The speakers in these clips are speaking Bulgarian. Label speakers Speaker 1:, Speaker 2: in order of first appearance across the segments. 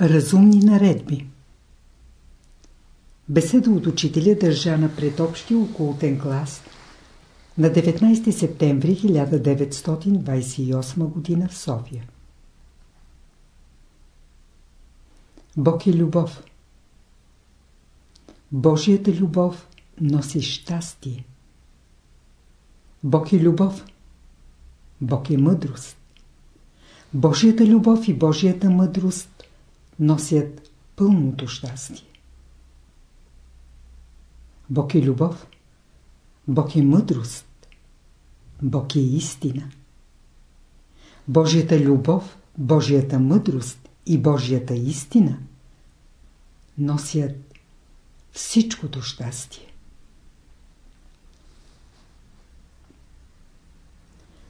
Speaker 1: Разумни наредби Беседа от учителя държана пред общия окултен клас на 19 септември 1928 г. в София. Бог е любов. Божията любов носи щастие. Бог е любов. Бог е мъдрост. Божията любов и Божията мъдрост носят пълното щастие. Бог е любов. Бог е мъдрост. Бог е истина. Божията любов, Божията мъдрост и Божията истина носят всичкото щастие.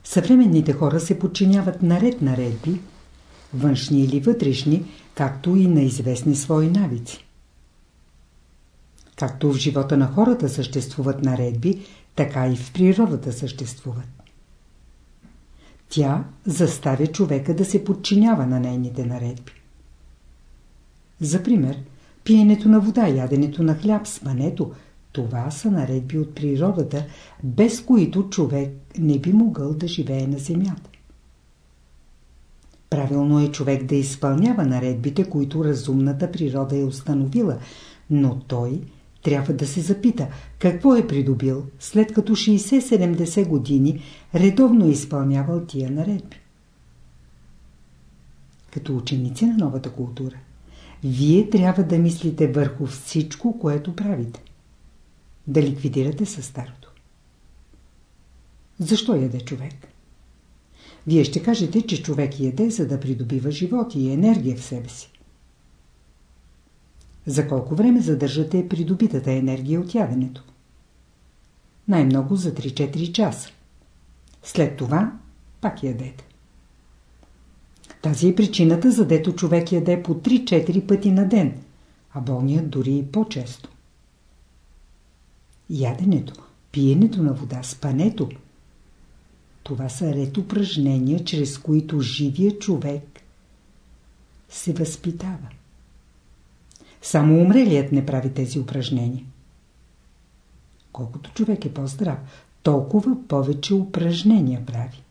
Speaker 1: Съвременните хора се подчиняват наред наредби, външни или вътрешни, както и на известни свои навици. Както в живота на хората съществуват наредби, така и в природата съществуват. Тя заставя човека да се подчинява на нейните наредби. За пример, пиенето на вода, яденето на хляб, спането – това са наредби от природата, без които човек не би могъл да живее на земята. Правилно е човек да изпълнява наредбите, които разумната природа е установила, но той трябва да се запита какво е придобил, след като 60-70 години редовно е изпълнявал тия наредби. Като ученици на новата култура, вие трябва да мислите върху всичко, което правите да ликвидирате със старото. Защо яде човек? Вие ще кажете, че човек яде, за да придобива живот и енергия в себе си. За колко време задържате придобитата енергия от яденето? Най-много за 3-4 часа. След това пак ядете. Тази е причината, за дето човек яде по 3-4 пъти на ден, а болният дори и по-често яденето, пиенето на вода, спането. Това са ред упражнения, чрез които живия човек се възпитава. Само умрелият не прави тези упражнения. Колкото човек е по-здрав, толкова повече упражнения прави.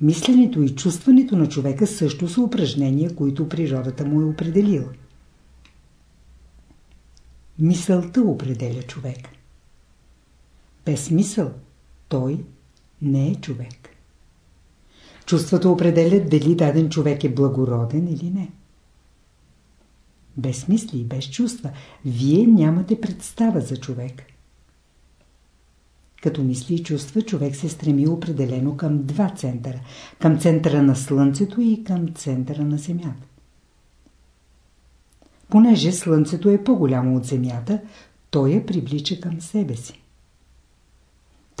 Speaker 1: Мисленето и чувстването на човека също са упражнения, които природата му е определила. Мисълта определя човека. Без мисъл той не е човек. Чувствата определят дали даден човек е благороден или не. Без мисли и без чувства вие нямате представа за човек. Като мисли и чувства, човек се стреми определено към два центъра. Към центъра на Слънцето и към центъра на Земята. Понеже Слънцето е по-голямо от Земята, той я привлича към себе си.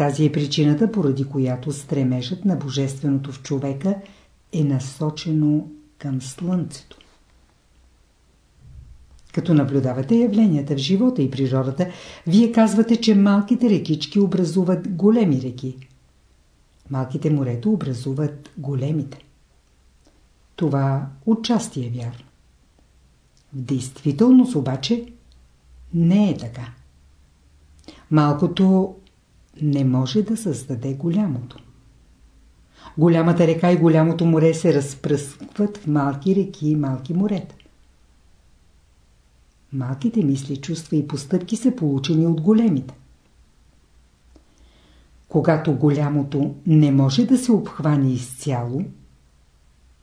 Speaker 1: Тази е причината, поради която стремежът на Божественото в човека е насочено към Слънцето. Като наблюдавате явленията в живота и природата, вие казвате, че малките рекички образуват големи реки. Малките морето образуват големите. Това отчасти е вярно. В действителност обаче не е така. Малкото не може да създаде голямото. Голямата река и голямото море се разпръскват в малки реки и малки морета. Малките мисли, чувства и постъпки са получени от големите. Когато голямото не може да се обхване изцяло,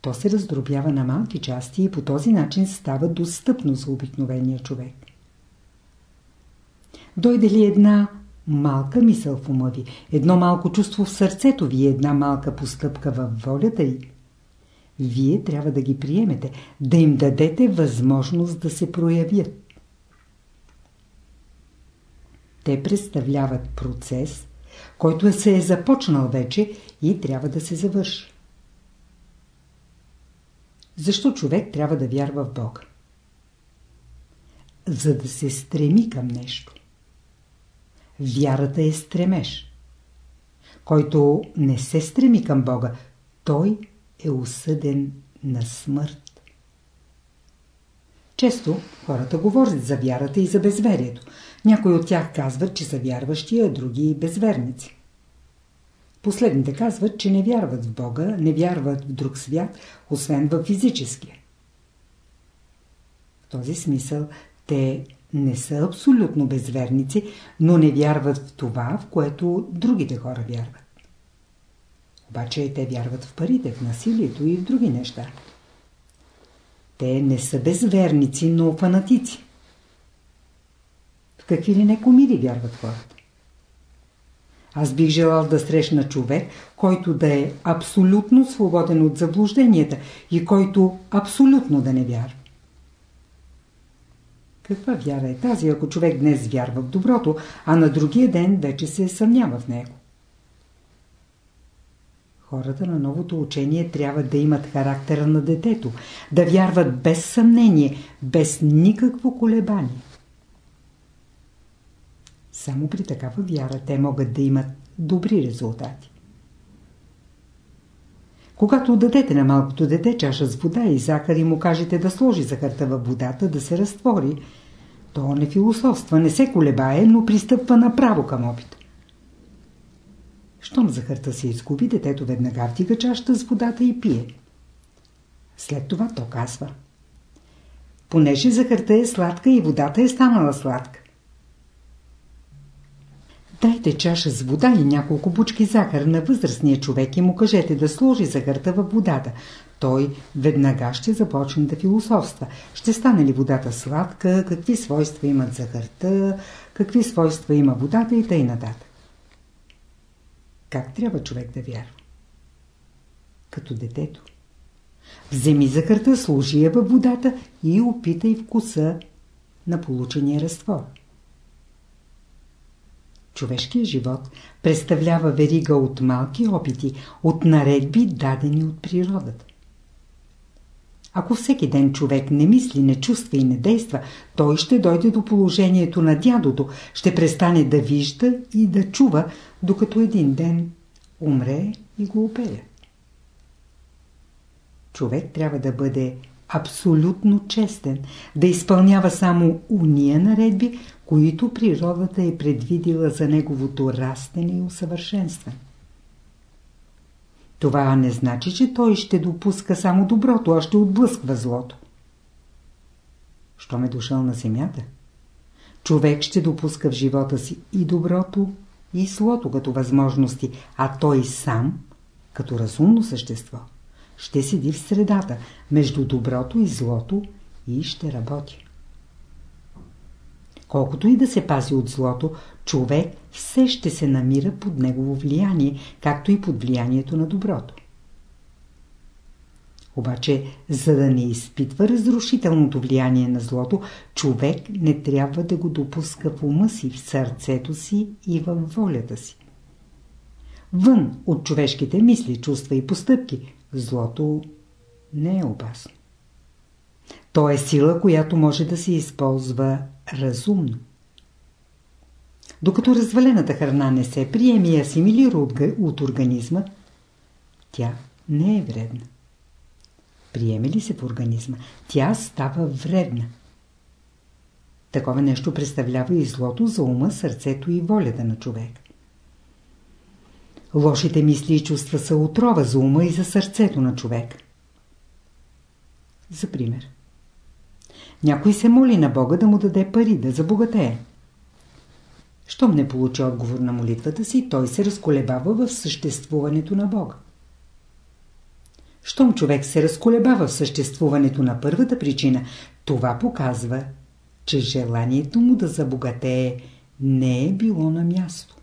Speaker 1: то се раздробява на малки части и по този начин става достъпно за обикновения човек. Дойде ли една малка мисъл в ума ви, едно малко чувство в сърцето ви, една малка постъпка във волята й, вие трябва да ги приемете, да им дадете възможност да се проявят. Те представляват процес, който е се е започнал вече и трябва да се завърши. Защо човек трябва да вярва в Бога? За да се стреми към нещо. Вярата е стремеж. Който не се стреми към Бога, той е осъден на смърт. Често хората говорят за вярата и за безверието. Някои от тях казват, че са вярващи, а други безверници. Последните казват, че не вярват в Бога, не вярват в друг свят, освен в физическия. В този смисъл те не са абсолютно безверници, но не вярват в това, в което другите хора вярват. Обаче те вярват в парите, в насилието и в други неща. Те не са безверници, но фанатици. В какви ли не комири вярват хората? Аз бих желал да срещна човек, който да е абсолютно свободен от заблужденията и който абсолютно да не вярва. Каква вяра е тази, ако човек днес вярва в доброто, а на другия ден вече се съмнява в него? Хората на новото учение трябва да имат характера на детето, да вярват без съмнение, без никакво колебание. Само при такава вяра те могат да имат добри резултати. Когато дадете на малкото дете чаша с вода и захар и му кажете да сложи захарта във водата, да се разтвори, то не философства, не се колебае, но пристъпва направо към опит. Щом захарта се изгуби, детето веднага втига чашата с водата и пие. След това то казва. Понеже захарта е сладка и водата е станала сладка. Дайте чаша с вода и няколко бучки захар на възрастния човек и му кажете да сложи захарта във водата. Той веднага ще започне да философства. Ще стане ли водата сладка, какви свойства имат захарта, какви свойства има водата и тъй нататък. Как трябва човек да вярва? Като детето. Вземи захарта, сложи я във водата и опитай вкуса на получения разтвор. Човешкият живот представлява верига от малки опити, от наредби, дадени от природата. Ако всеки ден човек не мисли, не чувства и не действа, той ще дойде до положението на дядото, ще престане да вижда и да чува, докато един ден умре и го опея. Човек трябва да бъде абсолютно честен, да изпълнява само уния наредби, които природата е предвидила за неговото растене и усъвършенстване. Това не значи, че той ще допуска само доброто, а ще отблъсква злото. Щом е дошъл на земята, човек ще допуска в живота си и доброто, и злото като възможности, а той сам, като разумно същество, ще седи в средата, между доброто и злото и ще работи. Колкото и да се пази от злото, човек все ще се намира под негово влияние, както и под влиянието на доброто. Обаче, за да не изпитва разрушителното влияние на злото, човек не трябва да го допуска в ума си, в сърцето си и във волята си. Вън от човешките мисли, чувства и постъпки, злото не е опасно. То е сила, която може да се използва разумно. Докато развалената храна не се приеме и асимилира от, организма, тя не е вредна. Приеме ли се в организма, тя става вредна. Такова нещо представлява и злото за ума, сърцето и волята на човек. Лошите мисли и чувства са отрова за ума и за сърцето на човек. За пример. Някой се моли на Бога да му даде пари, да забогатее. Щом не получи отговор на молитвата си, той се разколебава в съществуването на Бога. Щом човек се разколебава в съществуването на първата причина, това показва, че желанието му да забогатее не е било на място.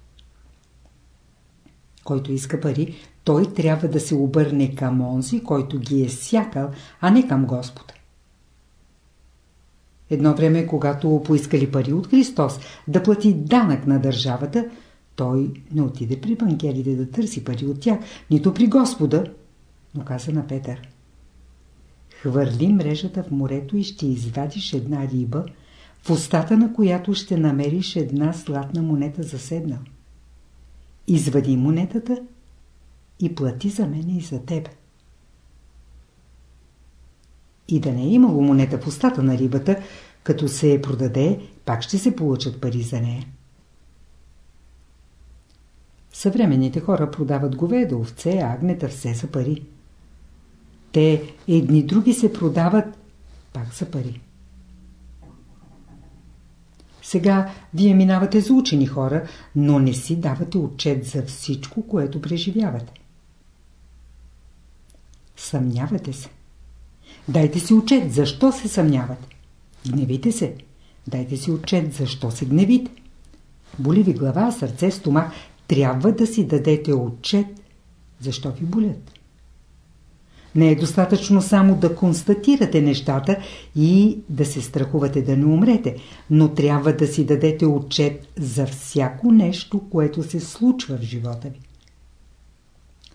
Speaker 1: Който иска пари, той трябва да се обърне към онзи, който ги е сякал, а не към Господа. Едно време, когато поискали пари от Христос да плати данък на държавата, той не отиде при банкерите да търси пари от тях, нито при Господа, но каза на Петър. Хвърли мрежата в морето и ще извадиш една риба, в устата на която ще намериш една златна монета за седна. Извади монетата и плати за мене и за теб. И да не е имало монета в устата на рибата, като се продаде, пак ще се получат пари за нея. Съвременните хора продават говеда, овце, агнета, все са пари. Те едни други се продават, пак са пари. Сега вие минавате за учени хора, но не си давате отчет за всичко, което преживявате. Съмнявате се. Дайте си отчет, защо се съмнявате. Гневите се. Дайте си отчет, защо се гневите. Боли ви глава, сърце, стомах. Трябва да си дадете отчет, защо ви болят. Не е достатъчно само да констатирате нещата и да се страхувате да не умрете, но трябва да си дадете отчет за всяко нещо, което се случва в живота ви.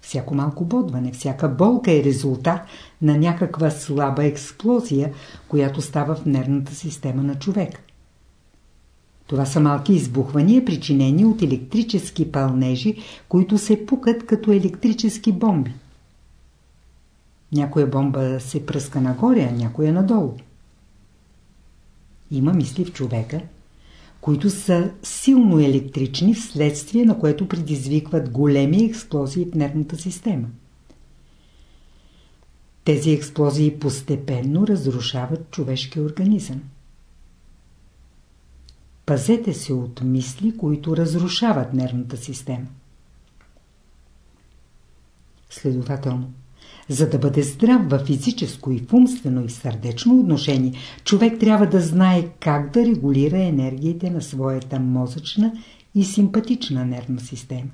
Speaker 1: Всяко малко бодване, всяка болка е резултат на някаква слаба експлозия, която става в нервната система на човек. Това са малки избухвания, причинени от електрически пълнежи, които се пукат като електрически бомби. Някоя бомба се пръска нагоре, а някоя надолу. Има мисли в човека, които са силно електрични, вследствие на което предизвикват големи експлозии в нервната система. Тези експлозии постепенно разрушават човешкия организъм. Пазете се от мисли, които разрушават нервната система. Следователно, за да бъде здрав във физическо и в умствено и сърдечно отношение, човек трябва да знае как да регулира енергиите на своята мозъчна и симпатична нервна система.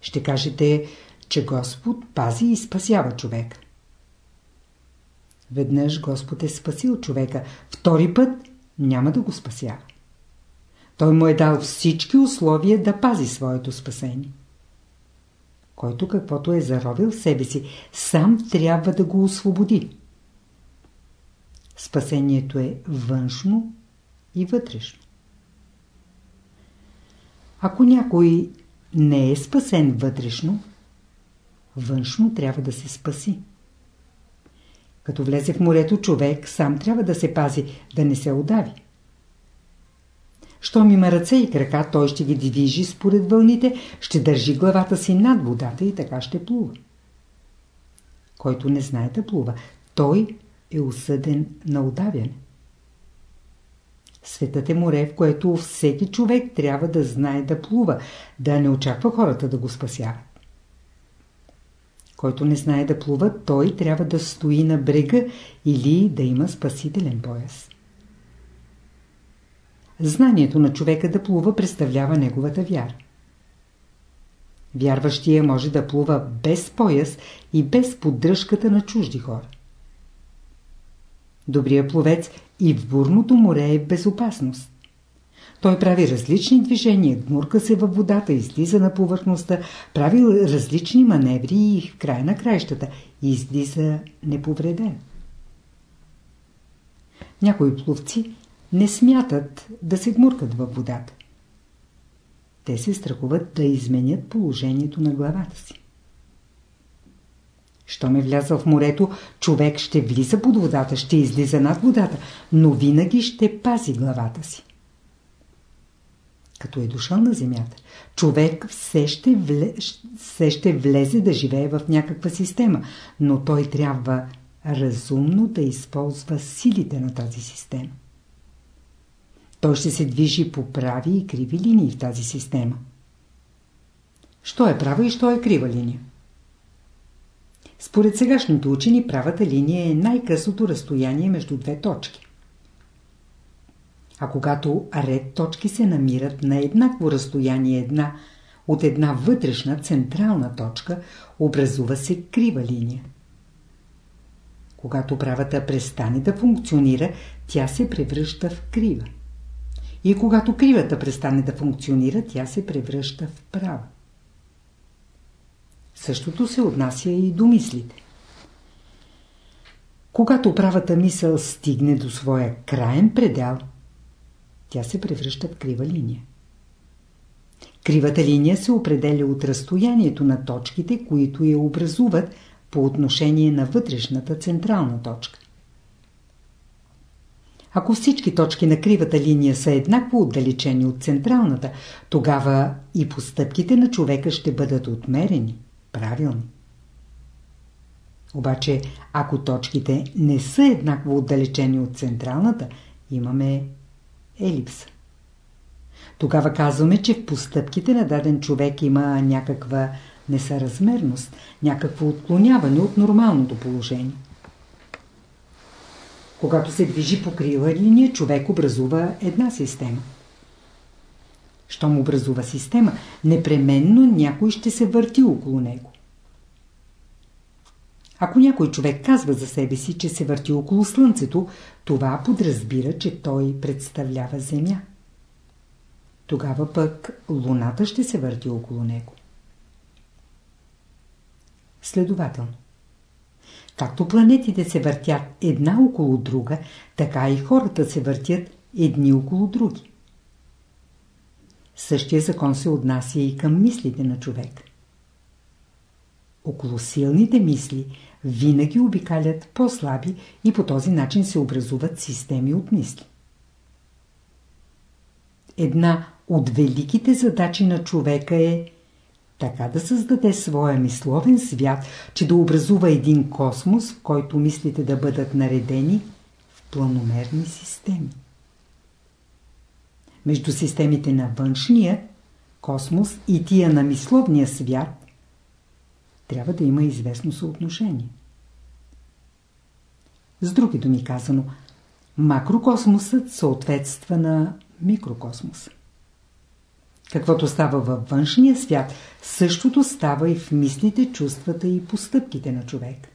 Speaker 1: Ще кажете, че Господ пази и спасява човека. Веднъж Господ е спасил човека, втори път няма да го спасява. Той му е дал всички условия да пази своето спасение който каквото е заровил в себе си, сам трябва да го освободи. Спасението е външно и вътрешно. Ако някой не е спасен вътрешно, външно трябва да се спаси. Като влезе в морето човек, сам трябва да се пази, да не се удави. Щом има ръце и крака, той ще ги движи според вълните, ще държи главата си над водата и така ще плува. Който не знае да плува, той е осъден на удавяне. Светът е море, в което всеки човек трябва да знае да плува, да не очаква хората да го спасяват. Който не знае да плува, той трябва да стои на брега или да има спасителен пояс. Знанието на човека да плува представлява неговата вяра. Вярващия може да плува без пояс и без поддръжката на чужди хора. Добрият пловец и в бурното море е безопасност. Той прави различни движения, гмурка се във водата, излиза на повърхността, прави различни маневри и в края на краищата излиза неповреден. Някои пловци не смятат да се гмуркат във водата. Те се страхуват да изменят положението на главата си. Щом е влязъл в морето, човек ще влиза под водата, ще излиза над водата, но винаги ще пази главата си. Като е дошъл на земята, човек все ще, вле... все ще влезе да живее в някаква система, но той трябва разумно да използва силите на тази система. Той ще се движи по прави и криви линии в тази система. Що е права и що е крива линия? Според сегашните учени, правата линия е най-късото разстояние между две точки. А когато ред точки се намират на еднакво разстояние една от една вътрешна централна точка, образува се крива линия. Когато правата престане да функционира, тя се превръща в крива. И когато кривата престане да функционира, тя се превръща в права. Същото се отнася и до мислите. Когато правата мисъл стигне до своя краен предел, тя се превръща в крива линия. Кривата линия се определя от разстоянието на точките, които я образуват по отношение на вътрешната централна точка. Ако всички точки на кривата линия са еднакво отдалечени от централната, тогава и постъпките на човека ще бъдат отмерени, правилни. Обаче, ако точките не са еднакво отдалечени от централната, имаме елипса. Тогава казваме, че в постъпките на даден човек има някаква несъразмерност, някакво отклоняване от нормалното положение. Когато се движи по крила линия, човек образува една система. Щом образува система, непременно някой ще се върти около него. Ако някой човек казва за себе си, че се върти около Слънцето, това подразбира, че той представлява Земя. Тогава пък Луната ще се върти около него. Следователно, както планетите се въртят една около друга, така и хората се въртят едни около други. Същия закон се отнася и към мислите на човек. Около силните мисли винаги обикалят по-слаби и по този начин се образуват системи от мисли. Една от великите задачи на човека е така да създаде своя мисловен свят, че да образува един космос, в който мислите да бъдат наредени в планомерни системи. Между системите на външния космос и тия на мисловния свят трябва да има известно съотношение. С други думи казано, макрокосмосът съответства на микрокосмоса. Каквото става във външния свят, същото става и в мислите, чувствата и постъпките на човек.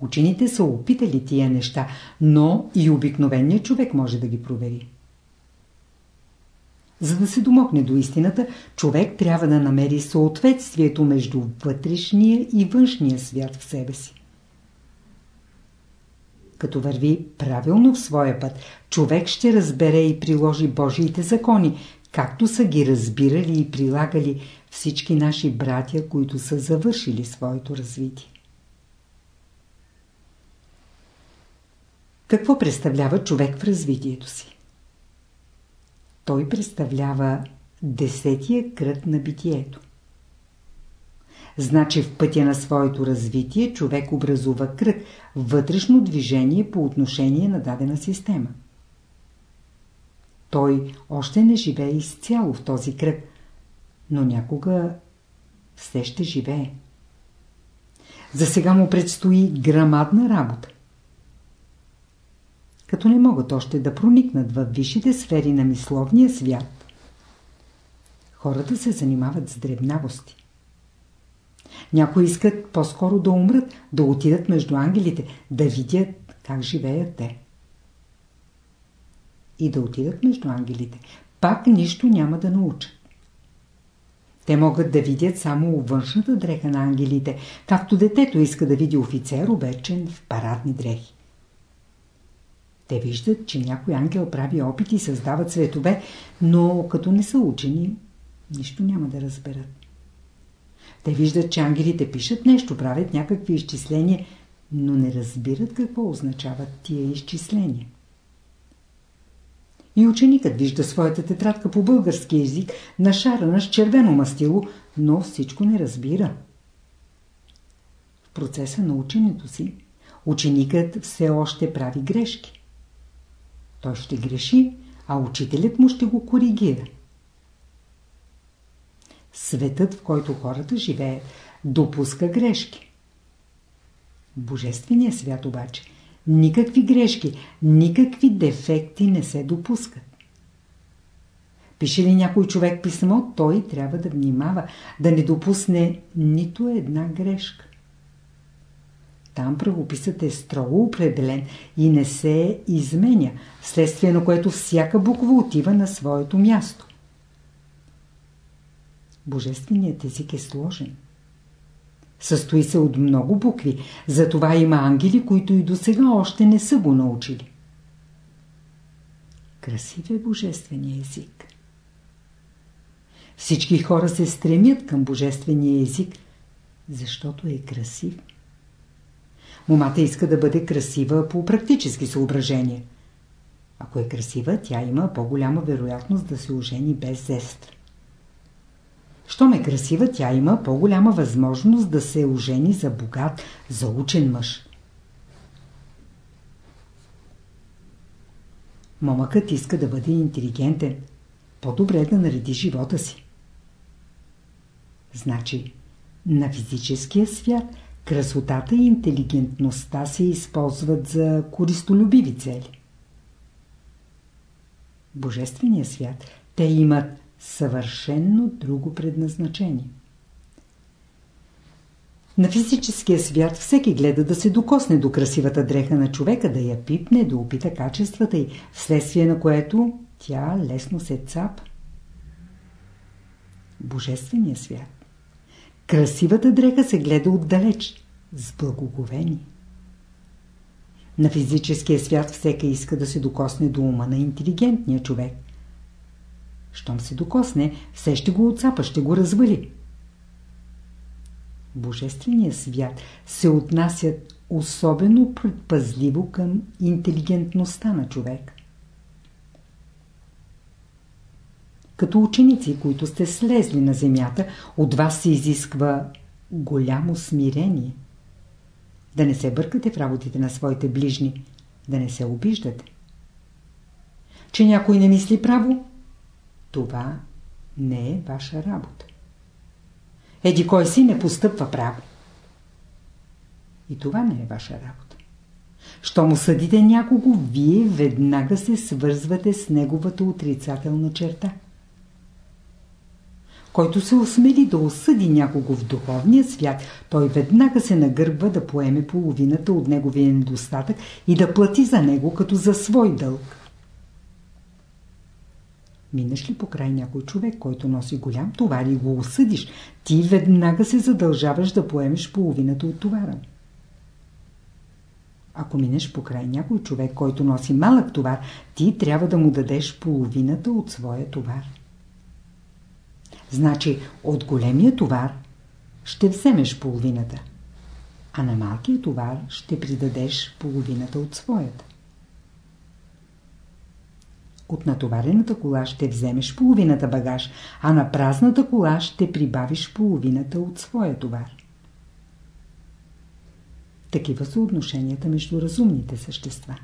Speaker 1: Учените са опитали тия неща, но и обикновеният човек може да ги провери. За да се домогне до истината, човек трябва да намери съответствието между вътрешния и външния свят в себе си. Като върви правилно в своя път, човек ще разбере и приложи Божиите закони, както са ги разбирали и прилагали всички наши братя, които са завършили своето развитие. Какво представлява човек в развитието си? Той представлява десетия кръг на битието. Значи в пътя на своето развитие човек образува кръг, вътрешно движение по отношение на дадена система. Той още не живее изцяло в този кръг, но някога все ще живее. За сега му предстои грамадна работа. Като не могат още да проникнат в висшите сфери на мисловния свят, хората се занимават с дребнавости. Някои искат по-скоро да умрат, да отидат между ангелите, да видят как живеят те. И да отидат между ангелите. Пак нищо няма да научат. Те могат да видят само външната дреха на ангелите, както детето иска да види офицер обечен в парадни дрехи. Те виждат, че някой ангел прави опити и създава цветове, но като не са учени, нищо няма да разберат. Те виждат, че ангелите пишат нещо, правят някакви изчисления, но не разбират какво означават тия изчисления. И ученикът вижда своята тетрадка по български язик, нашарана с червено мастило, но всичко не разбира. В процеса на ученето си, ученикът все още прави грешки. Той ще греши, а учителят му ще го коригира. Светът, в който хората живеят, допуска грешки. В Божествения свят обаче никакви грешки, никакви дефекти не се допускат. Пише ли някой човек писмо, той трябва да внимава, да не допусне нито една грешка. Там правописът е строго определен и не се изменя, следствие на което всяка буква отива на своето място. Божественият език е сложен. Състои се от много букви, затова има ангели, които и до сега още не са го научили. Красив е Божествения език. Всички хора се стремят към Божествения език, Защото е красив. Момата иска да бъде красива по практически съображения. Ако е красива, тя има по-голяма вероятност да се ожени без зест. Щом е красива, тя има по-голяма възможност да се ожени за богат, за учен мъж. Момъкът иска да бъде интелигентен. По-добре да нареди живота си. Значи, на физическия свят красотата и интелигентността се използват за користолюбиви цели. Божествения свят те имат съвършенно друго предназначение. На физическия свят всеки гледа да се докосне до красивата дреха на човека, да я пипне, да опита качествата й, вследствие на което тя лесно се цапа. Божествения свят. Красивата дреха се гледа отдалеч, с благоговение. На физическия свят всеки иска да се докосне до ума на интелигентния човек. Щом се докосне, все ще го отцапа, ще го развали. Божествения свят се отнасят особено предпазливо към интелигентността на човек. Като ученици, които сте слезли на земята, от вас се изисква голямо смирение. Да не се бъркате в работите на своите ближни, да не се обиждате. Че някой не мисли право, това не е ваша работа. Еди кой си не постъпва право. И това не е ваша работа. Що му съдите някого, вие веднага се свързвате с неговата отрицателна черта. Който се осмели да осъди някого в духовния свят, той веднага се нагърбва да поеме половината от неговия недостатък и да плати за него като за свой дълг. Минеш ли покрай някой човек, който носи голям товар и го осъдиш, ти веднага се задължаваш да поемеш половината от товара. Ако минеш покрай някой човек, който носи малък товар, ти трябва да му дадеш половината от своя товар. Значи от големия товар ще вземеш половината, а на малкия товар ще придадеш половината от своята. От натоварената кола ще вземеш половината багаж, а на празната кола ще прибавиш половината от своя товар. Такива са отношенията между разумните същества.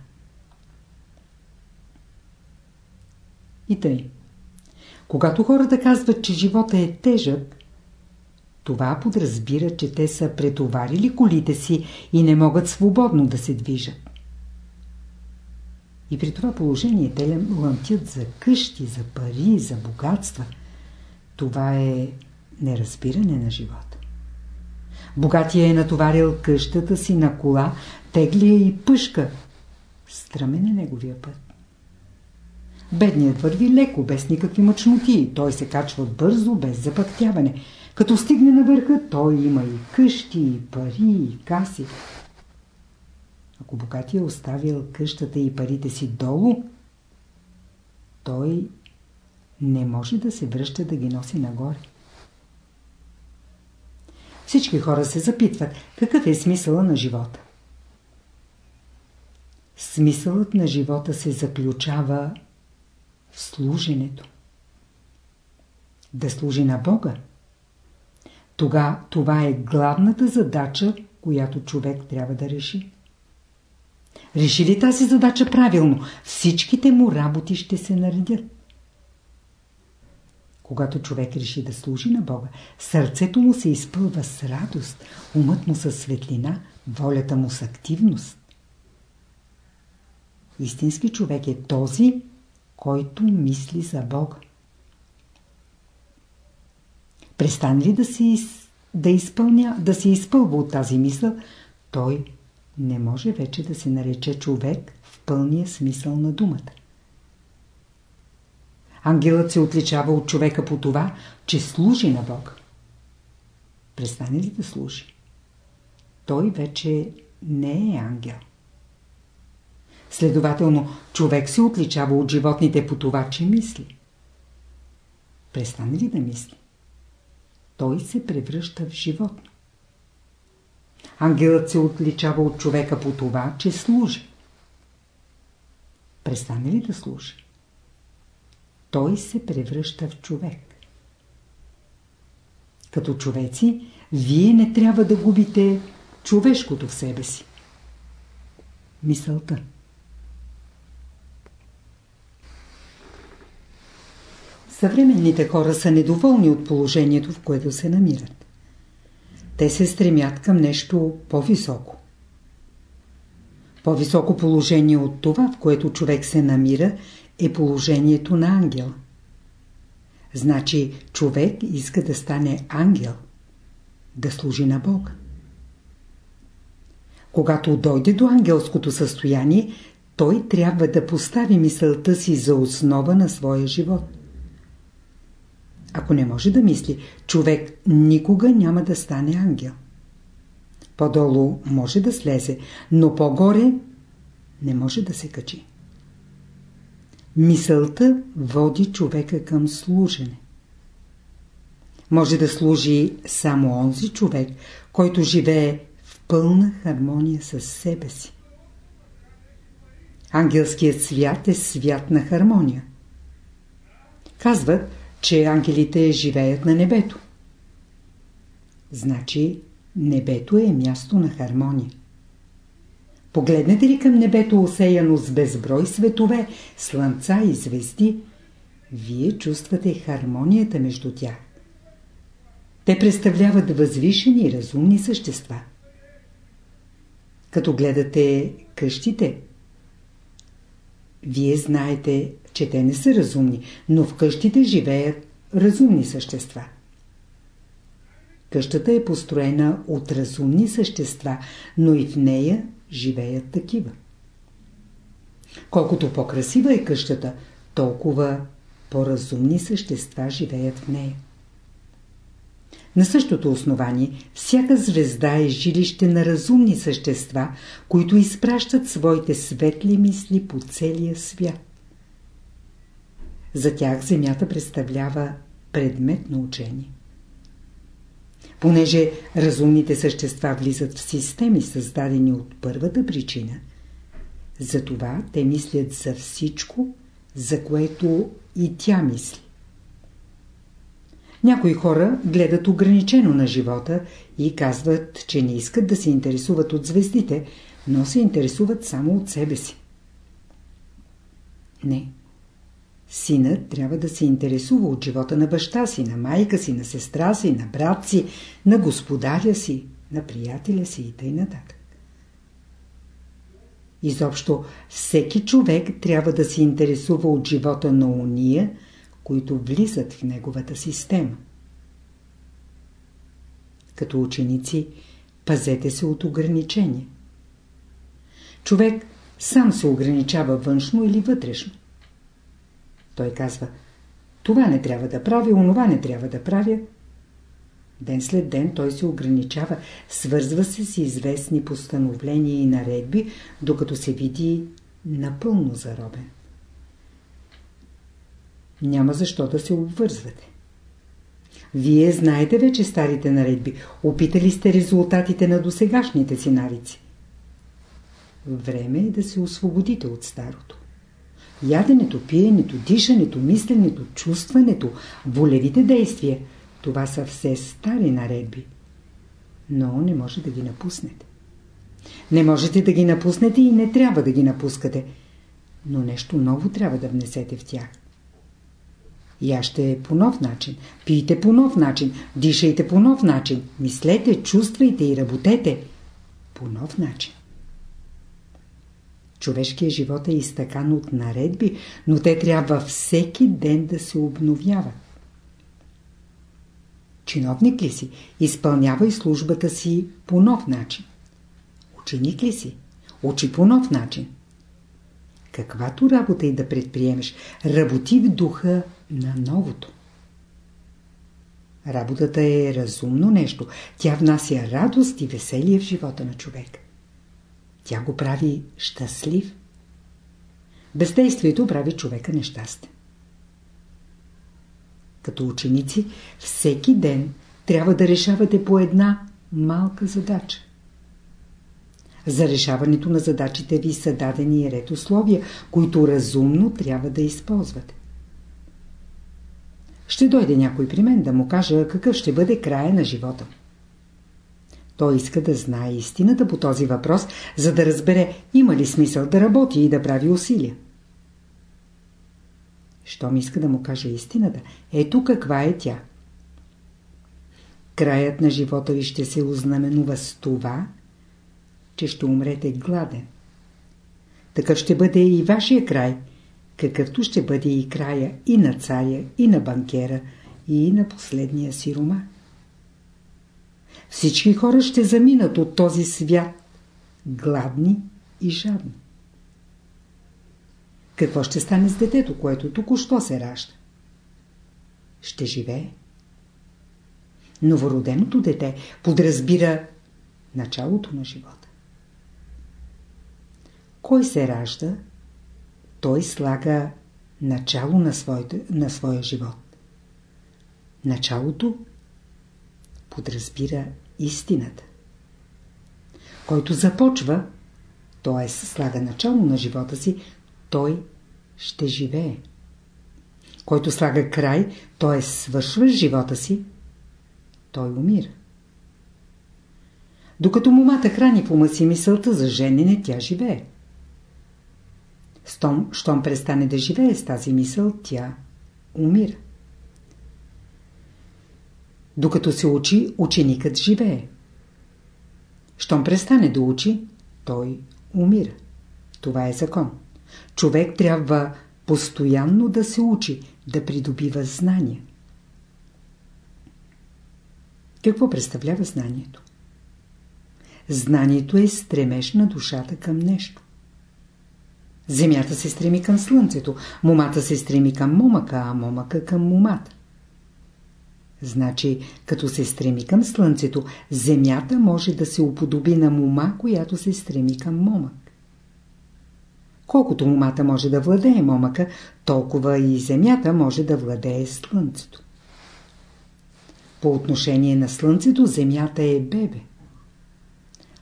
Speaker 1: И тъй. Когато хората казват, че живота е тежък, това подразбира, че те са претоварили колите си и не могат свободно да се движат. И при това положение те лъмтят за къщи, за пари, за богатства. Това е неразбиране на живота. Богатия е натоварил къщата си на кола, теглия и пъшка. Страмен е неговия път. Бедният върви леко, без никакви мъчноти. Той се качва бързо, без запъктяване. Като стигне на върха, той има и къщи, и пари, и каси. Ако богатия е оставил къщата и парите си долу, той не може да се връща да ги носи нагоре. Всички хора се запитват, какъв е смисъла на живота. Смисълът на живота се заключава в служенето. Да служи на Бога. Тога това е главната задача, която човек трябва да реши. Реши ли тази задача правилно, всичките му работи ще се наредят. Когато човек реши да служи на Бога, сърцето му се изпълва с радост, умът му с светлина, волята му с активност. Истински човек е този, който мисли за Бога. Престане ли да се, да, да се изпълва от тази мисъл, той не може вече да се нарече човек в пълния смисъл на думата. Ангелът се отличава от човека по това, че служи на Бог. Престане ли да служи? Той вече не е ангел. Следователно, човек се отличава от животните по това, че мисли. Престане ли да мисли? Той се превръща в животно. Ангелът се отличава от човека по това, че служи. Престане ли да служи? Той се превръща в човек. Като човеци, вие не трябва да губите човешкото в себе си. Мисълта. Съвременните хора са недоволни от положението, в което се намират. Те се стремят към нещо по-високо. По-високо положение от това, в което човек се намира, е положението на ангел. Значи човек иска да стане ангел, да служи на Бога. Когато дойде до ангелското състояние, той трябва да постави мисълта си за основа на своя живот. Ако не може да мисли, човек никога няма да стане ангел. По-долу може да слезе, но по-горе не може да се качи. Мисълта води човека към служене. Може да служи само онзи човек, който живее в пълна хармония с себе си. Ангелският свят е свят на хармония. Казват, че ангелите живеят на небето. Значи, небето е място на хармония. Погледнете ли към небето осеяно с безброй светове, слънца и звезди, вие чувствате хармонията между тях. Те представляват възвишени и разумни същества. Като гледате къщите, вие знаете, че те не са разумни, но в къщите живеят разумни същества. Къщата е построена от разумни същества, но и в нея живеят такива. Колкото по-красива е къщата, толкова по-разумни същества живеят в нея. На същото основание, всяка звезда е жилище на разумни същества, които изпращат своите светли мисли по целия свят. За тях Земята представлява предмет на учение. Понеже разумните същества влизат в системи, създадени от първата причина, затова те мислят за всичко, за което и тя мисли. Някои хора гледат ограничено на живота и казват, че не искат да се интересуват от звездите, но се интересуват само от себе си. Не. Синът трябва да се интересува от живота на баща си, на майка си, на сестра си, на брат си, на господаря си, на приятеля си и т.н. Изобщо, всеки човек трябва да се интересува от живота на уния, които влизат в неговата система. Като ученици, пазете се от ограничения. Човек сам се ограничава външно или вътрешно. Той казва, това не трябва да правя, онова не трябва да правя. Ден след ден той се ограничава, свързва се с известни постановления и наредби, докато се види напълно заробен. Няма защо да се обвързвате. Вие знаете вече старите наредби. Опитали сте резултатите на досегашните си навици. Време е да се освободите от старото. Яденето, пиенето, дишането, мисленето, чувстването, волевите действия – това са все стари наредби. Но не може да ги напуснете. Не можете да ги напуснете и не трябва да ги напускате. Но нещо ново трябва да внесете в тях. Яще по нов начин, пийте по нов начин, дишайте по нов начин, мислете, чувствайте и работете по нов начин. Човешкият живот е изтъкан от наредби, но те трябва всеки ден да се обновяват. Чиновник ли си, изпълнявай службата си по нов начин. Ученик ли си, учи по нов начин. Каквато работа и да предприемеш, работи в духа на новото. Работата е разумно нещо. Тя внася радост и веселие в живота на човек. Тя го прави щастлив. Бездействието прави човека нещастен. Като ученици, всеки ден трябва да решавате по една малка задача. За решаването на задачите ви са дадени ред условия, които разумно трябва да използвате. Ще дойде някой при мен да му кажа какъв ще бъде края на живота. Той иска да знае истината по този въпрос, за да разбере има ли смисъл да работи и да прави усилия. Щом иска да му каже истината, ето каква е тя. Краят на живота ви ще се ознаменува с това, че ще умрете гладен. Такъв ще бъде и вашия край, какъвто ще бъде и края и на царя, и на банкера, и на последния си рома. Всички хора ще заминат от този свят, гладни и жадни. Какво ще стане с детето, което току-що се ражда? Ще живее. Новороденото дете подразбира началото на живота. Кой се ражда, той слага начало на, своите, на своя живот. Началото подразбира истината. Който започва, т.е. слага начало на живота си, той ще живее. Който слага край, т.е. свършва живота си, той умира. Докато момата храни по си мисълта за женене, тя живее. Стом, щом престане да живее с тази мисъл, тя умира. Докато се учи, ученикът живее. Щом престане да учи, той умира. Това е закон. Човек трябва постоянно да се учи, да придобива знания. Какво представлява знанието? Знанието е стремеж на душата към нещо. Земята се стреми към слънцето, момата се стреми към момъка, а момъка към момата. Значи, като се стреми към слънцето, земята може да се уподоби на мома, която се стреми към момък. Колкото момата може да владее момъка, толкова и земята може да владее слънцето. По отношение на слънцето, земята е бебе.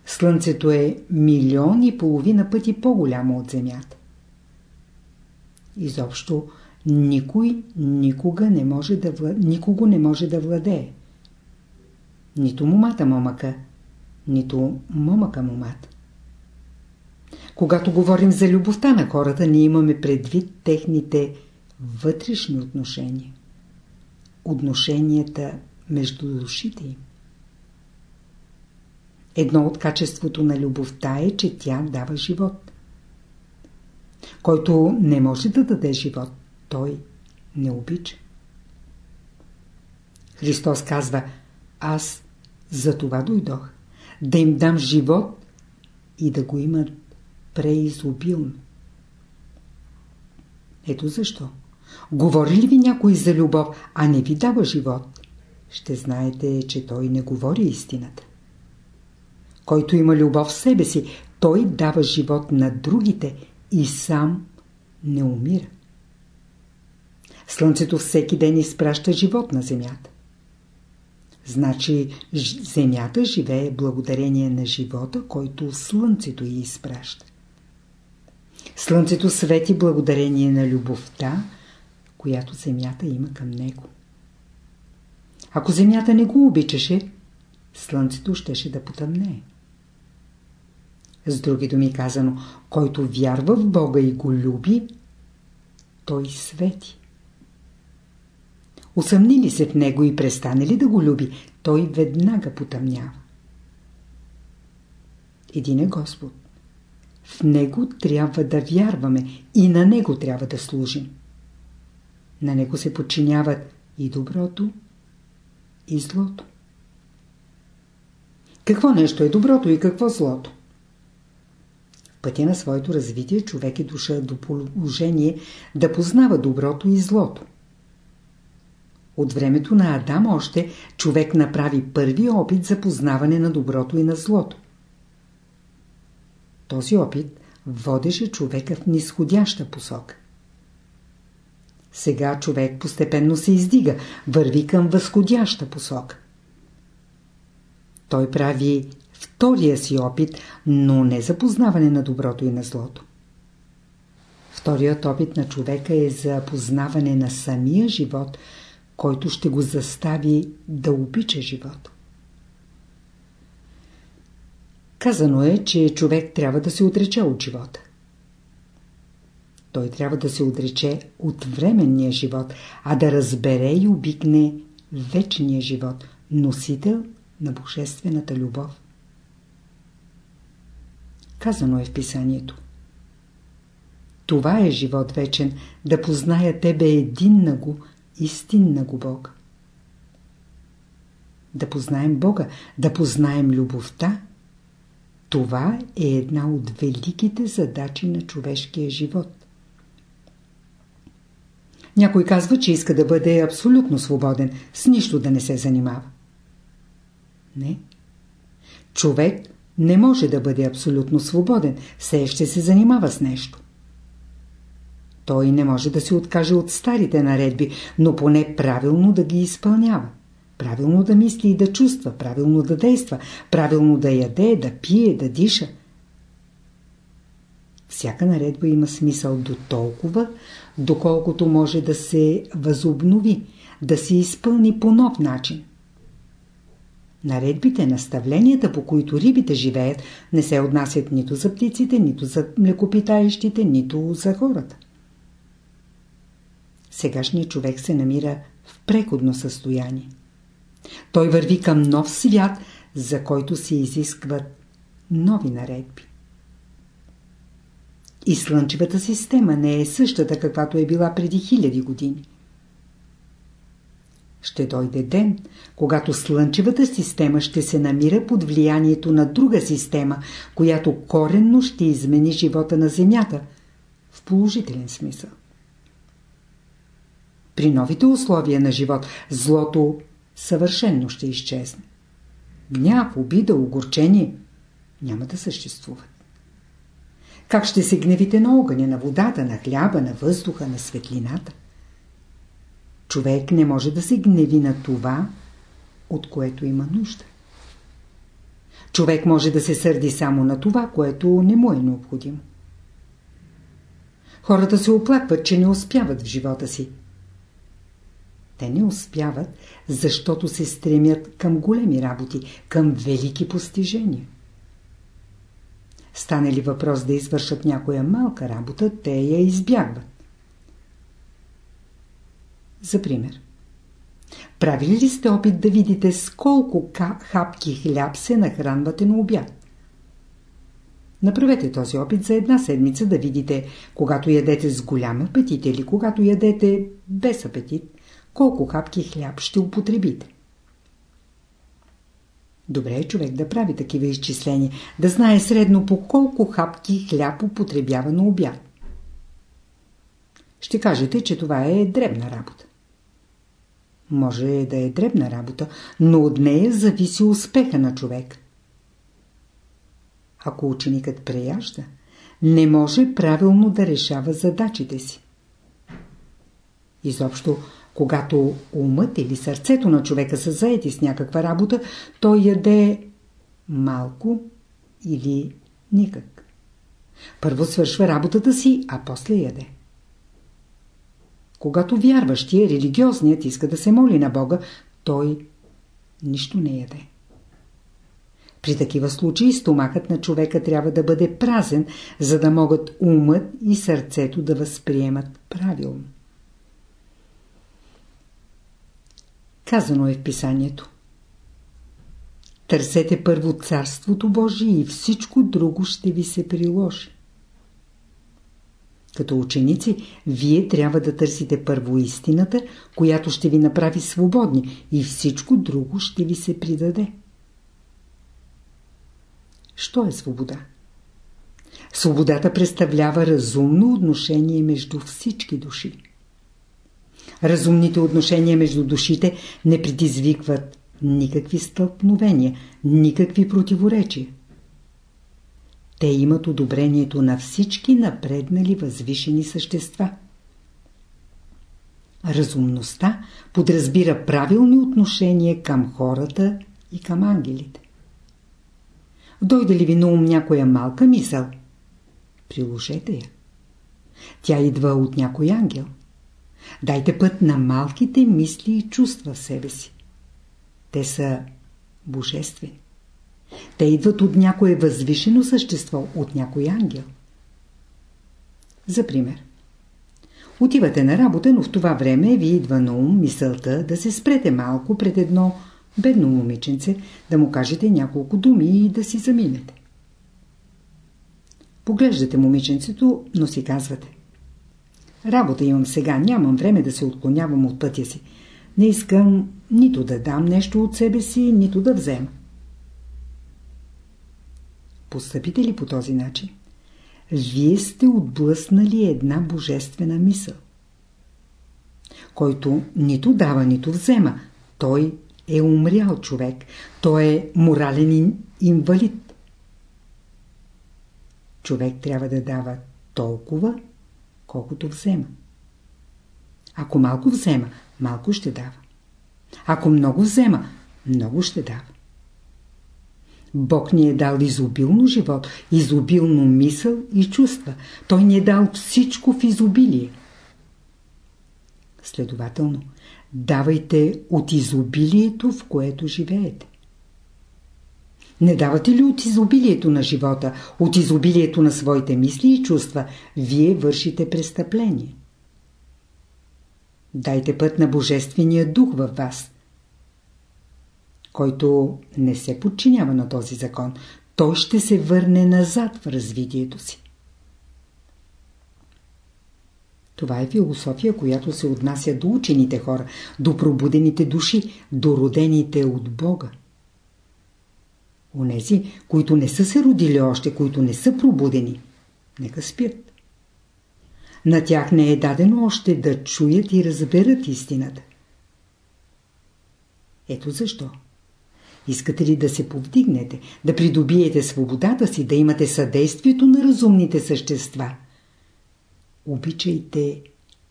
Speaker 1: Слънцето е милион и половина пъти по-голямо от земята. Изобщо, никой никога не може да влад... никого не може да владее. Нито момата момъка, нито момъка момата. Когато говорим за любовта на хората, ние имаме предвид техните вътрешни отношения. Отношенията между душите им. Едно от качеството на любовта е, че тя дава живот. Който не може да даде живот, той не обича. Христос казва, аз за това дойдох, да им дам живот и да го имат преизобилно. Ето защо. Говори ли ви някой за любов, а не ви дава живот, ще знаете, че той не говори истината. Който има любов в себе си, той дава живот на другите и сам не умира. Слънцето всеки ден изпраща живот на земята. Значи земята живее благодарение на живота, който слънцето й изпраща. Слънцето свети благодарение на любовта, която земята има към него. Ако земята не го обичаше, слънцето щеше да потъмне. С други думи казано, който вярва в Бога и го люби, той свети. Усъмни ли се в него и престане ли да го люби, той веднага потъмнява. Един е Господ. В Него трябва да вярваме и на Него трябва да служим. На Него се подчиняват и доброто, и злото. Какво нещо е доброто и какво злото? В пътя на своето развитие човек е душа до положение да познава доброто и злото. От времето на Адам още човек направи първи опит за познаване на доброто и на злото. Този опит водеше човека в нисходяща посока. Сега човек постепенно се издига, върви към възходяща посока. Той прави втория си опит, но не за познаване на доброто и на злото. Вторият опит на човека е за познаване на самия живот, който ще го застави да обича живот. Казано е, че човек трябва да се отрече от живота. Той трябва да се отрече от временния живот, а да разбере и обикне вечния живот, носител на божествената любов. Казано е в писанието. Това е живот вечен, да позная Тебе един на го, истинна го Бог. Да познаем Бога, да познаем любовта, това е една от великите задачи на човешкия живот. Някой казва, че иска да бъде абсолютно свободен, с нищо да не се занимава. Не. Човек не може да бъде абсолютно свободен, все ще се занимава с нещо. Той не може да се откаже от старите наредби, но поне правилно да ги изпълнява. Правилно да мисли и да чувства, правилно да действа, правилно да яде, да пие, да диша. Всяка наредба има смисъл до толкова, доколкото може да се възобнови, да се изпълни по нов начин. Наредбите, наставленията, по които рибите живеят, не се отнасят нито за птиците, нито за млекопитаещите, нито за хората. Сегашният човек се намира в преходно състояние. Той върви към нов свят, за който се изискват нови наредби. И Слънчевата система не е същата, каквато е била преди хиляди години. Ще дойде ден, когато Слънчевата система ще се намира под влиянието на друга система, която коренно ще измени живота на Земята в положителен смисъл. При новите условия на живот злото съвършенно ще изчезне. Гняв, обида, огорчение няма да съществуват. Как ще се гневите на огъня, на водата, на хляба, на въздуха, на светлината? Човек не може да се гневи на това, от което има нужда. Човек може да се сърди само на това, което не му е необходимо. Хората се оплакват, че не успяват в живота си. Те не успяват, защото се стремят към големи работи, към велики постижения. Стане ли въпрос да извършат някоя малка работа, те я избягват. За пример. Правили ли сте опит да видите с колко хапки хляб се нахранвате на обяд? Направете този опит за една седмица да видите, когато ядете с голям апетит или когато ядете без апетит, колко хапки хляб ще употребите. Добре е човек да прави такива изчисления, да знае средно по колко хапки хляб употребява на обяд. Ще кажете, че това е дребна работа. Може да е дребна работа, но от нея зависи успеха на човек. Ако ученикът преяжда, не може правилно да решава задачите си. Изобщо, когато умът или сърцето на човека са заети с някаква работа, той яде малко или никак. Първо свършва работата си, а после яде. Когато вярващия, религиозният иска да се моли на Бога, той нищо не яде. При такива случаи стомахът на човека трябва да бъде празен, за да могат умът и сърцето да възприемат правилно. Казано е в писанието. Търсете първо Царството Божие и всичко друго ще ви се приложи. Като ученици, вие трябва да търсите първо истината, която ще ви направи свободни и всичко друго ще ви се придаде. Що е свобода? Свободата представлява разумно отношение между всички души. Разумните отношения между душите не предизвикват никакви стълкновения, никакви противоречия. Те имат одобрението на всички напреднали възвишени същества. Разумността подразбира правилни отношения към хората и към ангелите. Дойде ли ви на ум някоя малка мисъл? Приложете я. Тя идва от някой ангел. Дайте път на малките мисли и чувства в себе си. Те са божествени. Те идват от някое възвишено същество, от някой ангел. За пример. Отивате на работа, но в това време ви идва на ум мисълта да се спрете малко пред едно бедно момиченце, да му кажете няколко думи и да си заминете. Поглеждате момиченцето, но си казвате. Работа имам сега, нямам време да се отклонявам от пътя си. Не искам нито да дам нещо от себе си, нито да взема. Постъпите ли по този начин? Вие сте отблъснали една божествена мисъл. Който нито дава, нито взема, той е умрял човек. Той е морален инвалид. Човек трябва да дава толкова, колкото взема. Ако малко взема, малко ще дава. Ако много взема, много ще дава. Бог ни е дал изобилно живот, изобилно мисъл и чувства. Той ни е дал всичко в изобилие. Следователно, давайте от изобилието, в което живеете. Не давате ли от изобилието на живота, от изобилието на своите мисли и чувства, вие вършите престъпление. Дайте път на Божествения дух във вас. Който не се подчинява на този закон, той ще се върне назад в развитието си. Това е философия, която се отнася до учените хора, до пробудените души, до родените от Бога. Онези, които не са се родили още, които не са пробудени, нека спят. На тях не е дадено още да чуят и разберат истината. Ето защо. Искате ли да се повдигнете, да придобиете свободата си, да имате съдействието на разумните същества? Обичайте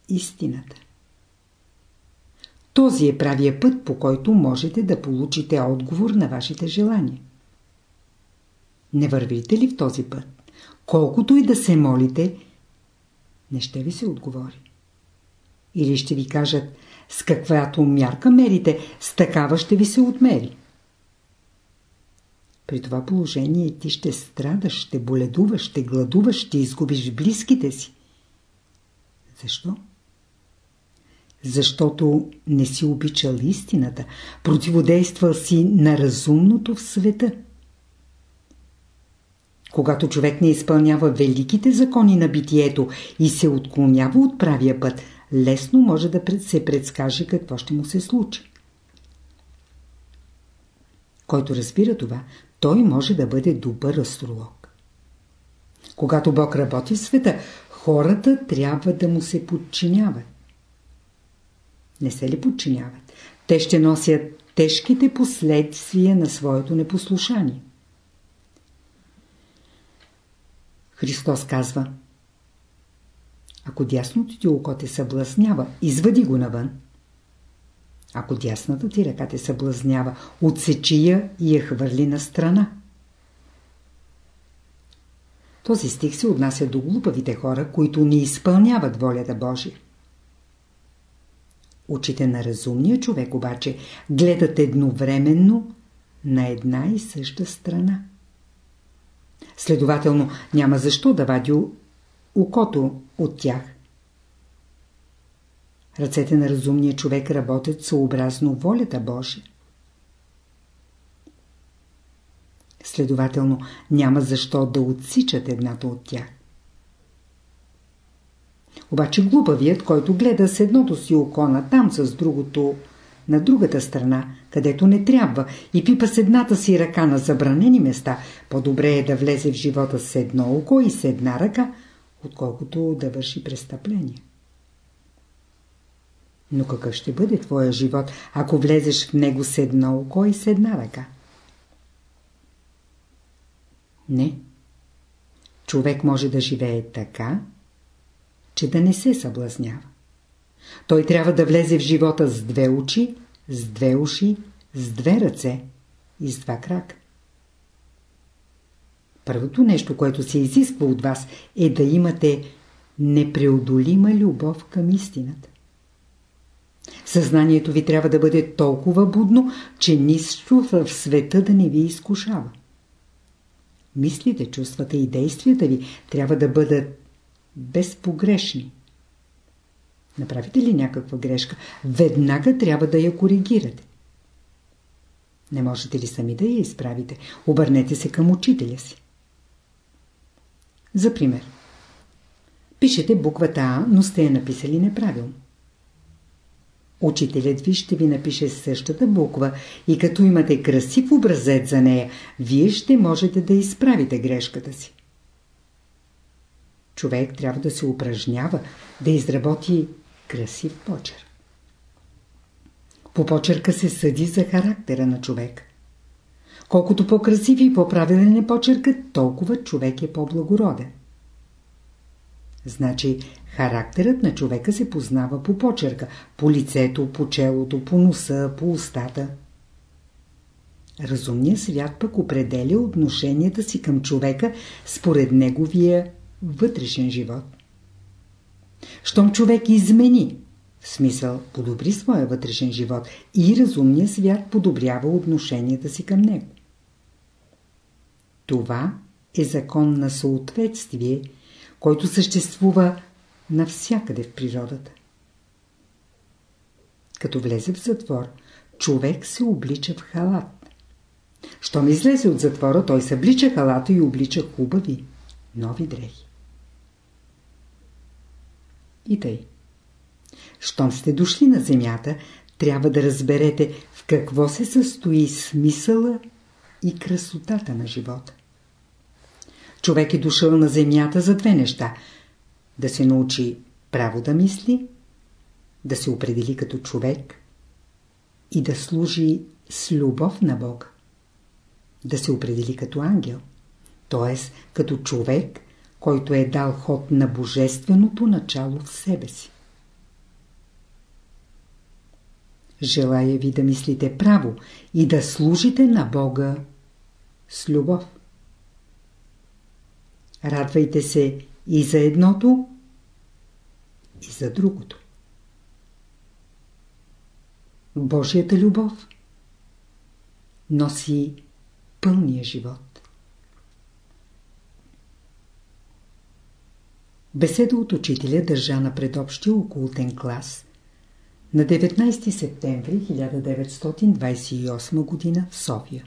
Speaker 1: истината. Този е правия път, по който можете да получите отговор на вашите желания. Не вървите ли в този път? Колкото и да се молите, не ще ви се отговори. Или ще ви кажат, с каквато мярка мерите, с такава ще ви се отмери. При това положение ти ще страдаш, ще боледуваш, ще гладуваш, ще изгубиш близките си. Защо? Защото не си обичал истината, противодействал си на разумното в света. Когато човек не изпълнява великите закони на битието и се отклонява от правия път, лесно може да се предскаже какво ще му се случи. Който разбира това, той може да бъде добър астролог. Когато Бог работи в света, хората трябва да му се подчиняват. Не се ли подчиняват? Те ще носят тежките последствия на своето непослушание. Христос казва Ако дясното ти око те съблазнява, извади го навън. Ако дясната ти ръка те съблазнява, отсечи я и я хвърли на страна. Този стих се отнася до глупавите хора, които не изпълняват волята Божия. Очите на разумния човек обаче гледат едновременно на една и съща страна. Следователно, няма защо да вади окото от тях. Ръцете на разумния човек работят съобразно волята Божия. Следователно, няма защо да отсичат едната от тях. Обаче глупавият, който гледа с едното си око на там с другото на другата страна, където не трябва, и пипа с едната си ръка на забранени места, по-добре е да влезе в живота с едно око и с една ръка, отколкото да върши престъпление. Но какъв ще бъде твоя живот, ако влезеш в него с едно око и с една ръка? Не. Човек може да живее така, че да не се съблазнява. Той трябва да влезе в живота с две очи, с две уши, с две ръце и с два крака. Първото нещо, което се изисква от вас е да имате непреодолима любов към истината. Съзнанието ви трябва да бъде толкова будно, че нищо в света да не ви изкушава. Мислите, чувствата и действията ви трябва да бъдат безпогрешни. Направите ли някаква грешка, веднага трябва да я коригирате. Не можете ли сами да я изправите? Обърнете се към учителя си. За пример. Пишете буквата А, но сте я написали неправилно. Учителят ви ще ви напише същата буква и като имате красив образец за нея, вие ще можете да изправите грешката си. Човек трябва да се упражнява, да изработи красив почерк. По почерка се съди за характера на човек. Колкото по-красив и по-правилен е почеркът, толкова човек е по-благороден. Значи, характерът на човека се познава по почерка, по лицето, по челото, по носа, по устата. Разумният свят пък определя отношенията си към човека според неговия вътрешен живот. Щом човек измени, в смисъл подобри своя вътрешен живот и разумният свят подобрява отношенията си към него. Това е закон на съответствие, който съществува навсякъде в природата. Като влезе в затвор, човек се облича в халат. Щом излезе от затвора, той съблича халата и облича хубави, нови дрехи. И тъй. Щом сте дошли на земята, трябва да разберете в какво се състои смисъла и красотата на живота. Човек е дошъл на земята за две неща. Да се научи право да мисли, да се определи като човек и да служи с любов на Бог. Да се определи като ангел, т.е. като човек, който е дал ход на божественото начало в себе си. Желая ви да мислите право и да служите на Бога с любов. Радвайте се и за едното, и за другото. Божията любов носи пълния живот. Беседа от учителя държа на предобщия окултен клас на 19 септември 1928 г. в София.